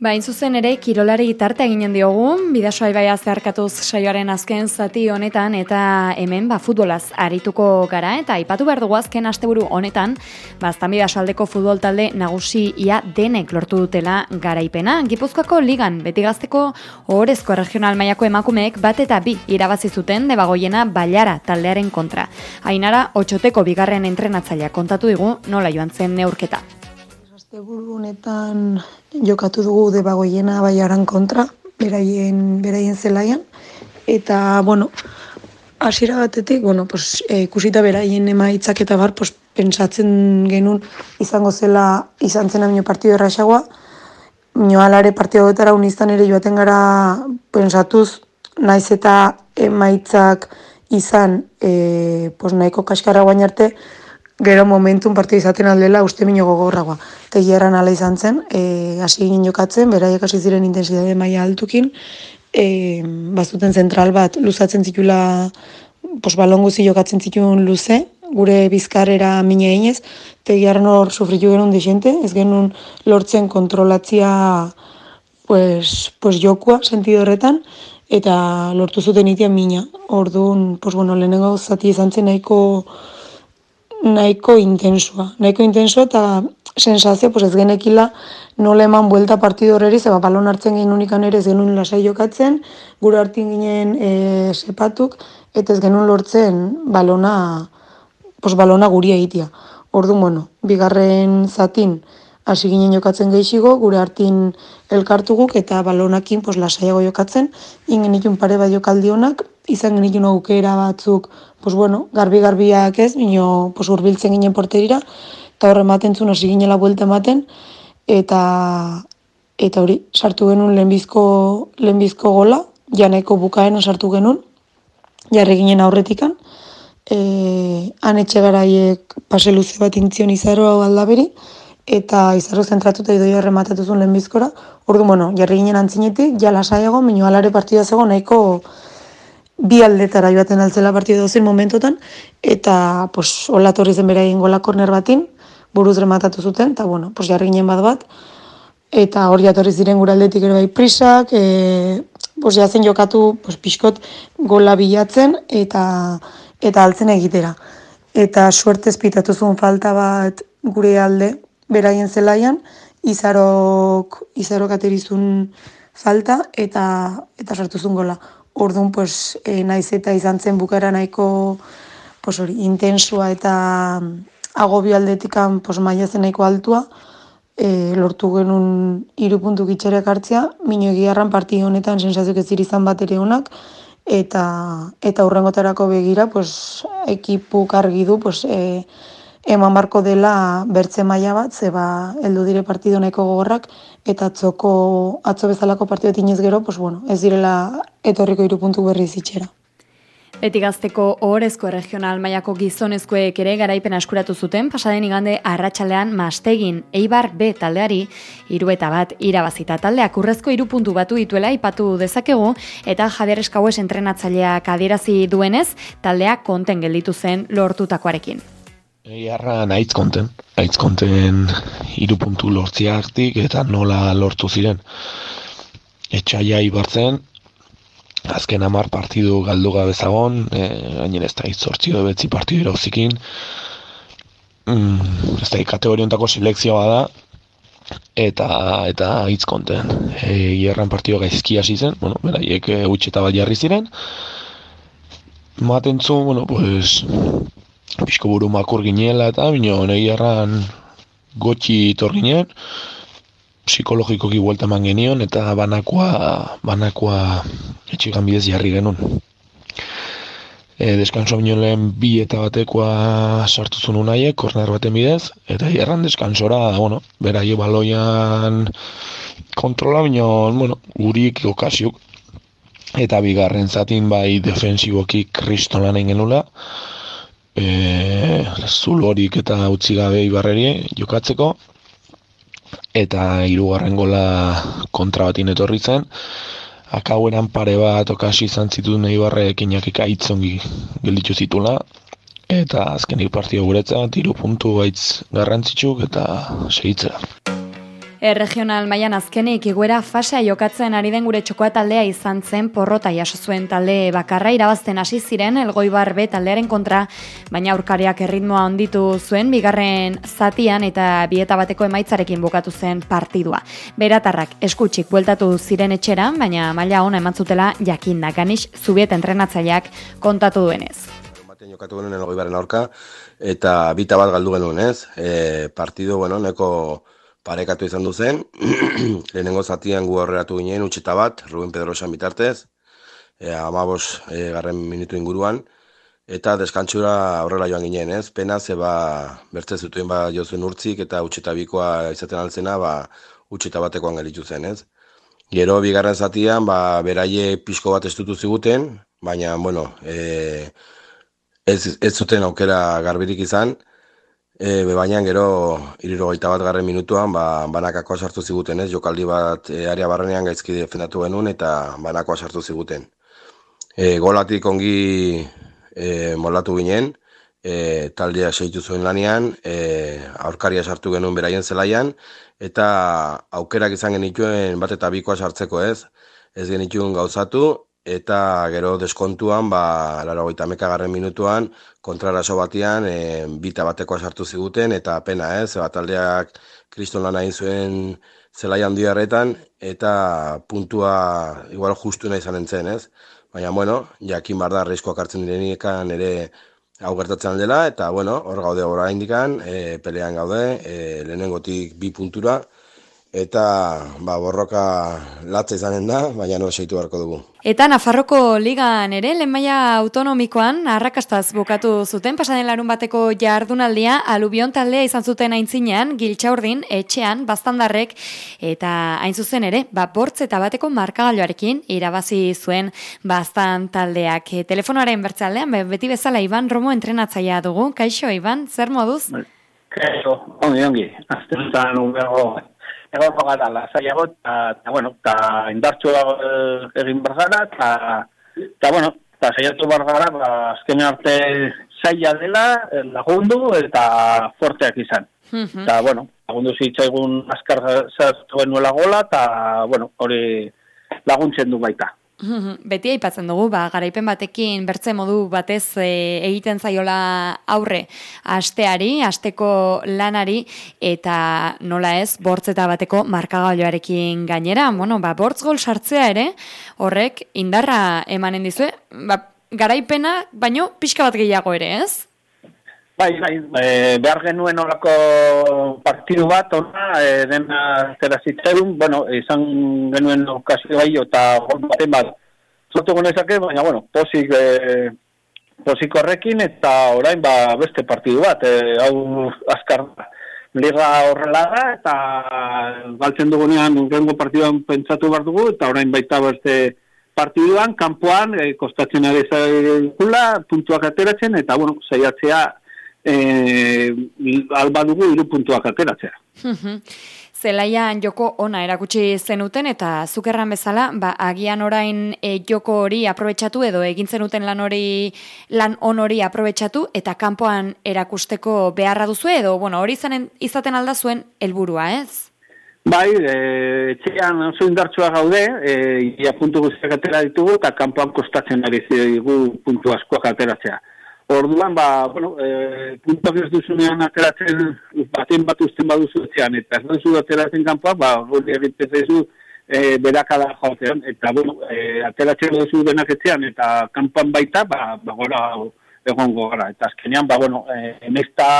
Bain zuzen ere, kirolari tarte eginen diogu, bidasoa ibaia zeharkatuz saioaren azken zati honetan, eta hemen ba, futbolaz arituko gara, eta ipatu behar dugu azken asteburu honetan, baztan bidaso aldeko futbol talde nagusi ia denek lortu dutela garaipena. Gipuzkoako ligan, beti gazteko ohorezko regional maiako emakumeek bat eta bi irabazi zuten debagoiena baiara taldearen kontra. Ainara, otxoteko bigarren entrenatzailea kontatu digu nola joan zen neurketa. Asteburu honetan jokatu dugu debagoiena baiaran kontra, beraien, beraien zelaian, eta, bueno, hasiera batetik, bueno, pues, e, ikusita beraien emaitzak eta bar, pues, pentsatzen genuen izango zela izan zen amino partidu erraxagoa, Mino alare partidu betara uniztan ere joaten gara pentsatuz, naiz eta emaitzak izan e, pues, nahiko kaskara guain arte, gero momentun parte izaten aldela uste mino gogorragoa. Tegiarran ala izan zen, e, hasi ginen jokatzen, beraiek hasi ziren intensidade maila altukin, e, bazuten zentral bat luzatzen zitula, pos balon guzi jokatzen zituen luze, gure bizkarrera mine eginez, tegiarran hor sufritu genuen desente, ez genuen lortzen kontrolatzia pues, pues jokua sentido horretan, eta lortu zuten itian mina. Orduan, pues bueno, lehenengo zati izan zen nahiko nahiko intensua. Nahiko intensua eta sensazio, pues ez genekila nola eman buelta partidu horreri, zeba balon hartzen genuen unikan ere ez genuen lasai jokatzen, gure hartin ginen e, sepatuk, eta ez genuen lortzen balona, pues balona guri egitea. Ordu, bueno, bigarren zatin hasi ginen jokatzen gehiago, gure hartin elkartuguk eta balonakin pues, lasaiago jokatzen, ingen pare bat jokaldi honak, izan genitun aukera batzuk pues bueno, garbi-garbiak ez, bino pues, urbiltzen ginen porterira, eta horre ematen zuen hasi ginela buelta ematen, eta eta hori, sartu genuen lehenbizko, lehenbizko gola, janaiko bukaen sartu genuen, jarri ginen aurretikan, e, han etxe garaiek pase luze bat intzion izaro hau aldaberi, eta izaro zentratuta idoi horre matatu zuen lehenbizkora, ordu, bueno, jarri ginen antzinetik, jala saiago, minio alare partida zego nahiko, bi aldetara joaten altzela partidu dozen momentotan, eta pues, hola torri zen bera gola korner batin, buruz rematatu zuten, eta bueno, pues, jarri ginen bat bat, eta hori jatorri ziren gure aldetik ere bai prisak, e, pues, jazen jokatu pues, pixkot gola bilatzen, eta eta altzen egitera. Eta suertez pitatu zuen falta bat gure alde, beraien zelaian, izarok, izarok aterizun falta, eta eta sartu zuen gola. Orduan, pues, e, naiz eta izan zen bukara nahiko pues, hori, intensua eta agobio aldetikan pues, maia zen nahiko altua, e, lortu genuen hiru puntu gitxareak hartzea, mino egiarran parti honetan sensazio ez izan bat ere honak, eta, eta urrengotarako begira, pues, ekipuk argi du, pues, e, eman barko dela bertze maila bat, zeba heldu dire partido nahiko gogorrak, eta atzoko, atzo bezalako partido tinez gero, pues bueno, ez direla etorriko irupuntu berri zitxera. Beti gazteko ohorezko regional mailako gizonezkoek ere garaipen askuratu zuten, pasaden igande arratsalean mastegin Eibar B taldeari hiru eta bat irabazita taldeak urrezko irupuntu batu dituela ipatu dezakegu eta Javier Eskaues entrenatzaileak adierazi duenez taldeak konten gelditu zen lortutakoarekin. Egarra naitz konten, naitz konten irupuntu lortzia hartik eta nola lortu ziren. Etxaia ibartzen, azken amar partidu galdu gabe zagon, e, gainen ez da itzortzio betzi partidu erozikin, mm, ez da kategoriontako selekzioa da, eta eta hitz konten. E, Ierran partidu gaizki hasi zen, bueno, beraiek e, utxeta bat jarri ziren, Maten zu, bueno, pues, pixko buru makur ginela eta bino nahi gotxi itor ginen psikologikoki buelta eman genion eta banakoa banakoa etxigan bidez jarri genuen. E, deskanso bino lehen bi eta batekoa sartu zuen unaiek, korner baten bidez eta erran deskansora bueno, beraio baloian kontrola bino bueno, gurik okasiuk. Eta bigarren zatin bai defensiboki kristolan genula e, zulorik eta utzi gabe ibarreri jokatzeko. Eta hirugarren gola kontra batin etorri zen. Akaueran pare bat okasi izan zituen ibarrek inakik aitzongi gelditu zitula eta azkenik partio guretza hiru puntu baitz garrantzitsuk eta segitzera. Erregional mailan azkenik iguera fasea jokatzen ari den gure txokoa taldea izan zen porrota jaso zuen talde bakarra irabazten hasi ziren elgoibar B taldearen kontra, baina aurkariak erritmoa onditu zuen bigarren zatian eta bieta bateko emaitzarekin bukatu zen partidua. Beratarrak eskutsik bueltatu ziren etxera, baina maila ona emantzutela jakin da ganix zubiet entrenatzaileak kontatu duenez. Baten jokatu genuen elgoibaren aurka eta bita bat galdu genuen ez. E, partidu, bueno, neko parekatu izan du zen, lehenengo zatian gu horreratu ginen, utxeta bat, Ruben Pedrosan bitartez, e, amabos e, garren minutu inguruan, eta deskantzura horrela joan ginen, ez? Pena, ze ba, bertze zutuen ba jozuen urtzik, eta utxeta bikoa izaten altzena, ba, utxeta batekoan gelitu zen, ez? Gero, bigarren zatian, ba, beraie pixko bat estutu ziguten, baina, bueno, e, ez, ez zuten aukera garbirik izan, E, baina gero iriro bat garren minutuan ba, banakakoa sartu ziguten ez, jokaldi bat e, area barrenean gaizki defendatu genuen eta banakoa sartu ziguten. E, golatik ongi e, molatu ginen, e, taldea seitu zuen lanean, e, aurkaria sartu genuen beraien zelaian, eta aukerak izan genituen bat eta bikoa sartzeko ez, ez genituen gauzatu, eta gero deskontuan, ba, laro goita mekagarren minutuan, kontraraso batian, e, bita batekoa sartu ziguten, eta pena ez, bat aldeak kriston lan hain zuen zelai handi harretan, eta puntua igual justu nahi izan entzen ez. Baina, bueno, jakin bar da arriskoak hartzen direniekan ere hau gertatzen dela, eta, bueno, hor gaude hori indikan, e, pelean gaude, e, lehenengotik bi puntura, eta ba, borroka latza izanen da, baina no seitu beharko dugu. Eta Nafarroko ligan ere, lehen autonomikoan, arrakastaz bukatu zuten, pasaden larun bateko jardunaldia, alubion taldea izan zuten aintzinean, giltxaurdin, etxean, bastandarrek, eta hain zuzen ere, ba, bortz eta bateko markagaloarekin, irabazi zuen bastan taldeak. E, telefonoaren bertzaldean, beti bezala Iban Romo entrenatzaia dugu, kaixo Iban, zer moduz? Kaixo, ongi, ongi, azten zan, egon gara lasaiago, eta, bueno, eta indartxua egin barzara, eta, bueno, eta saiatu barzara, ba, azken arte zaila dela, lagundu eta forteak izan. Eta, bueno, lagundu zitzaigun askar zartuen nuela gola, eta, bueno, hori laguntzen du baita. Beti aipatzen dugu, ba, garaipen batekin bertze modu batez e, egiten zaiola aurre asteari, asteko lanari, eta nola ez, bortzeta bateko markagailoarekin gainera, bueno, ba, bortz gol sartzea ere, horrek indarra emanen dizue, ba, garaipena, baino pixka bat gehiago ere, ez? Bai, bai, e, behar genuen horako partidu bat, ona, e, dena zera zitzerun, bueno, izan genuen okazio bai, eta gol baten bat, zotu gonezake, baina, bueno, posik, e, posik horrekin, eta orain, ba, beste partidu bat, e, hau azkar liga horrela da, eta galtzen dugunean, gengo partiduan pentsatu behar dugu, eta orain baita beste partiduan, kanpoan, e, kostatzen ari zaigula, puntuak ateratzen, eta, bueno, zaiatzea, e, alba dugu iru puntuak ateratzea. Zelaian joko ona erakutsi zenuten eta zukerran bezala, ba, agian orain e, joko hori aprobetsatu edo egin zenuten lan hori lan on hori aprobetsatu eta kanpoan erakusteko beharra duzu edo bueno, hori izanen, izaten alda zuen helburua, ez? Bai, e, etxean oso indartsua gaude, e, ia puntu guztiak atera ditugu eta kanpoan kostatzen ari zigu puntu askoak ateratzea. Orduan, ba, bueno, e, puntuak ez duzunean ateratzen, baten bat usten baduzu etxean, eta ez duzu ateratzen kanpoak, ba, hori egiten zaizu e, berakada joatean, eta, bueno, e, ateratzen duzu denak etxean, eta kanpoan baita, ba, ba gora egon gara. Eta azkenean, ba, bueno, e, emezta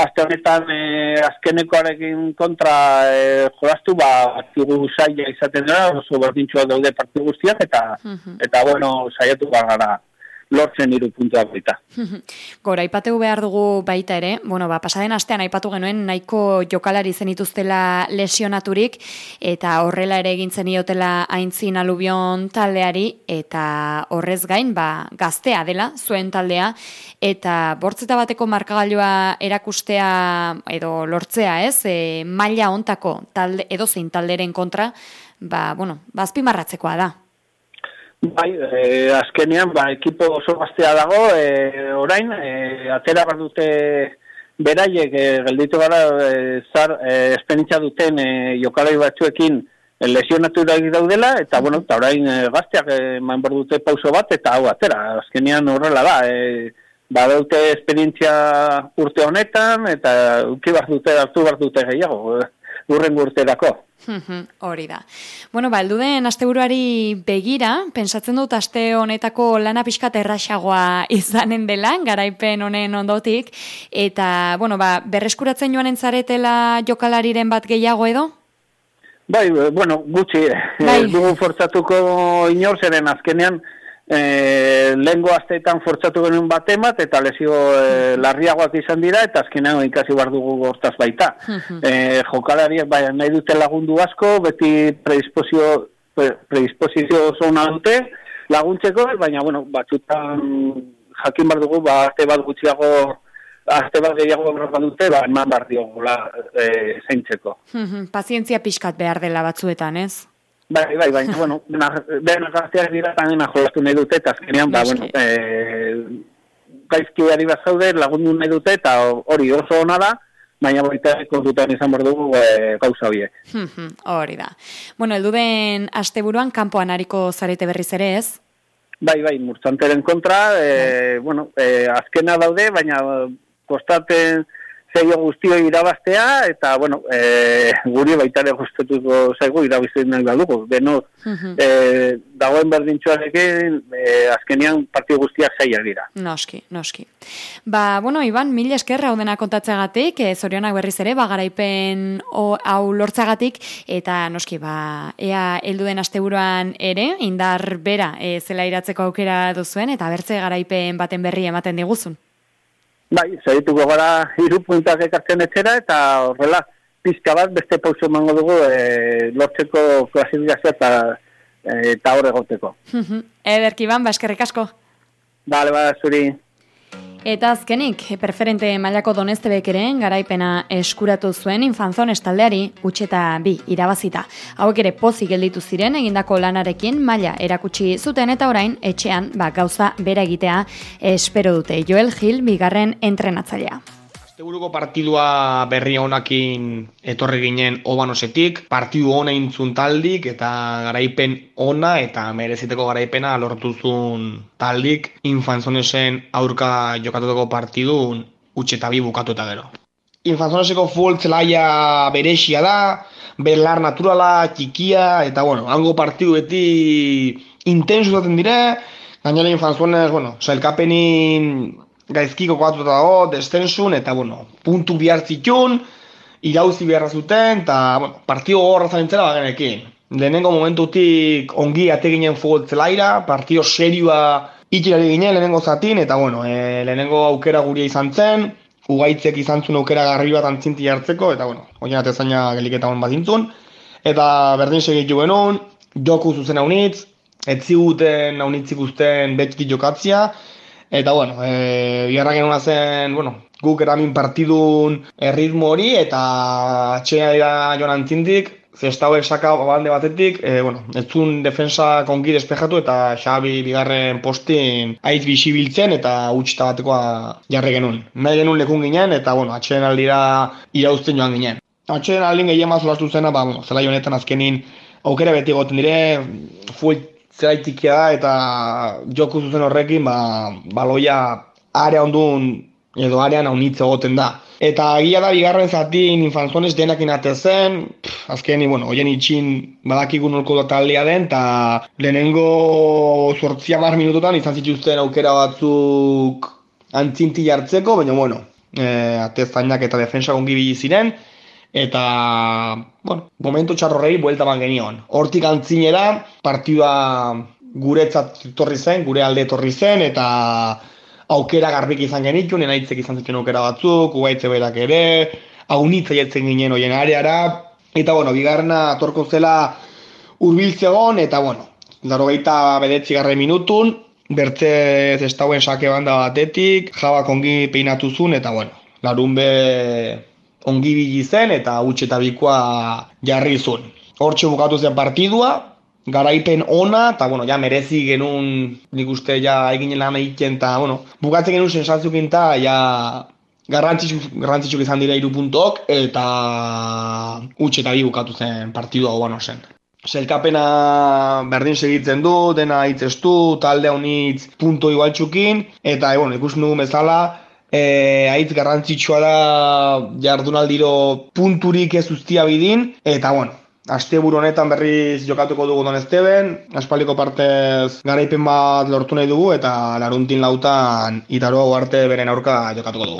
azte honetan e, azkenekoarekin kontra e, jolaztu, ba, atigu saia izaten dira, oso berdintxua daude partidu guztiak, eta, eta bueno, saiatu gara lortzen hiru puntuak baita. Gora, aipateu behar dugu baita ere, bueno, ba, pasaden astean aipatu genuen nahiko jokalari zenituztela lesionaturik, eta horrela ere egintzen iotela aintzin alubion taldeari, eta horrez gain, ba, gaztea dela, zuen taldea, eta bortzeta bateko markagailua erakustea, edo lortzea, ez, e, maila ontako talde, edo zein talderen kontra, ba, bueno, bazpimarratzekoa da. Bai, e, azkenean, ba, ekipo oso gaztea dago, e, orain, e, atera bat dute beraiek e, gelditu gara e, zar e, esperintzia duten e, jokalai batzuekin e, lesionatu daudela, eta bueno, eta orain e, gazteak eman behar dute pauso bat, eta hau atera, azkenean horrela da, e, badaute esperientzia urte honetan, eta uki behar dute, hartu behar dute gehiago, urren urterako. Hori da. Bueno, ba, elduden asteburuari begira, pensatzen dut aste honetako lana pixkat erraxagoa izanen dela, garaipen honen ondotik, eta, bueno, ba, berreskuratzen joan entzaretela jokalariren bat gehiago edo? Bai, bueno, gutxi, bai. dugu fortzatuko inor, zeren azkenean, e, lehengo asteetan fortzatu genuen bat emat, eta lesio e, larriagoak izan dira, eta azkenean ikasi bar dugu gortaz baita. e, jokalariak bai, nahi dute lagundu asko, beti predisposio, predisposizio zona dute laguntzeko, baina, bueno, batzutan jakin bar dugu, ba, azte bat gutxiago azte bat gehiago bat dute, ba, eman bar diogu e, zeintzeko. Pazientzia pixkat behar dela batzuetan, ez? Bai, bai, bai, bueno, behen gazteak dira tanen jolastu nahi dute, eta azkenean, ba, bueno, e, gaizki behar bat zaude, lagundu nahi dute, eta hori oso hona da, baina baita kontutan izan behar dugu e, gauza horiek. Hori da. Bueno, eldu den asteburuan kanpoan hariko zarete berriz ere ez? Bai, bai, murtzanteren kontra, e, bueno, e, azkena daude, baina kostaten zeio guztio irabaztea, eta, bueno, e, guri baitare guztetuko zaigu irabizten nahi badugu. Beno, e, dagoen berdintxoarekin, e, azkenian partio guztiak zaila dira. Noski, noski. Ba, bueno, Iban, mil eskerra hau dena kontatzeagatik, e, zorionak berriz ere, ba, garaipen o, hau lortzagatik, eta noski, ba, ea heldu den asteburuan ere, indar bera, e, zela iratzeko aukera duzuen, eta bertze garaipen baten berri ematen diguzun. Bai, zaituko gara hiru puntak ekartzen etxera eta horrela pizka bat beste pauso emango dugu e, lortzeko klasifikazioa eta e, eta hor egoteko. Ederki ban, ba, eskerrik asko. Bale, ba, zuri. Eta azkenik, preferente mailako donestebek ere garaipena eskuratu zuen infanzon estaldeari utxeta bi irabazita. Hauek ere pozik gelditu ziren egindako lanarekin maila erakutsi zuten eta orain etxean ba, gauza bera egitea espero dute Joel Gil bigarren entrenatzailea. Asteburuko partidua berri honakin etorri ginen obanosetik, partidu hona intzun taldik eta garaipen ona eta mereziteko garaipena lortuzun taldik. Infanzonesen aurka jokatutako partidun utxetabi bukatuta gero. Infanzoneseko fultzelaia beresia da, berlar naturala, txikia, eta bueno, hango partidu beti intensu zaten dire, gainera infanzones, bueno, zailkapenin gaizkiko kokatuta dago, destensun, eta, bueno, puntu bihar zitun, irauzi beharra zuten, eta, bueno, partio horra zaintzela bagenekin. Lehenengo momentutik ongi ateginen fugotzelaira, partio serioa itxilari ginen lehenengo zatin, eta, bueno, e, lehenengo aukera guria izan zen, ugaitzek izan zuen aukera garri bat antzinti hartzeko, eta, bueno, oien atezaina geliketa hon bat zintzun. Eta berdin segitu genuen, joku zuzen haunitz, ez ziguten haunitzik usten betxik jokatzia, Eta bueno, e, biharra genuen zen, bueno, guk eramin partidun erritmo hori eta atxea dira joan antzintik, zestau esaka bande batetik, e, bueno, ez zuen defensa kongi despejatu eta xabi bigarren postin aiz bisibiltzen eta utxita batekoa jarri genuen. Nahi genuen lekun ginen eta bueno, atxeen aldira irauzten joan ginen. Atxeen aldin gehien mazulaztu zena, ba, bueno, zela honetan azkenin aukera beti goten dire, full zeraitikia eta joku zuzen horrekin ba, baloia area ondun edo arean haunitze egoten da. Eta agia da bigarren zatin infanzones denak inate zen, azkeni, bueno, oien itxin badakigu nolko da taldea den, eta lehenengo sortzia mar minututan izan zituzten aukera batzuk antzinti jartzeko, baina, bueno, e, atezainak eta defensa gongi ziren, eta, bueno, momentu txarrorrei buelta ban genion. Hortik antzinera, partidua guretzat torri zen, gure alde torri zen, eta aukera garbik izan genitu, nena izan zuten aukera batzuk, ugaitze berak ere, haunitza jetzen ginen oien areara, eta, bueno, bigarna atorko zela urbiltzegon, eta, bueno, laro gaita bedetzi garre minutun, bertze zestauen sake banda batetik, jabak ongi peinatu zuen, eta, bueno, larun be ongi bili zen eta utxe eta bikoa jarri zuen. Hortxe bukatu zen partidua, garaipen ona, eta bueno, ja merezi genuen nik uste ja egin lan egiten, eta bueno, bukatzen genuen sensaziokin eta ja garrantzitsuk izan dira iru puntok, eta utxe eta bi bukatu zen partidua hau zen. Zelkapena berdin segitzen du, dena hitzestu, talde honitz punto igualtxukin, eta e, bueno, ikusten dugu bezala, e, aitz garrantzitsua da jardunaldiro punturik ez ustia bidin, eta bueno, Asteburu honetan berriz jokatuko dugu Don Esteben, aspaldiko partez garaipen bat lortu nahi dugu eta laruntin lautan itaroa arte beren aurka jokatuko dugu.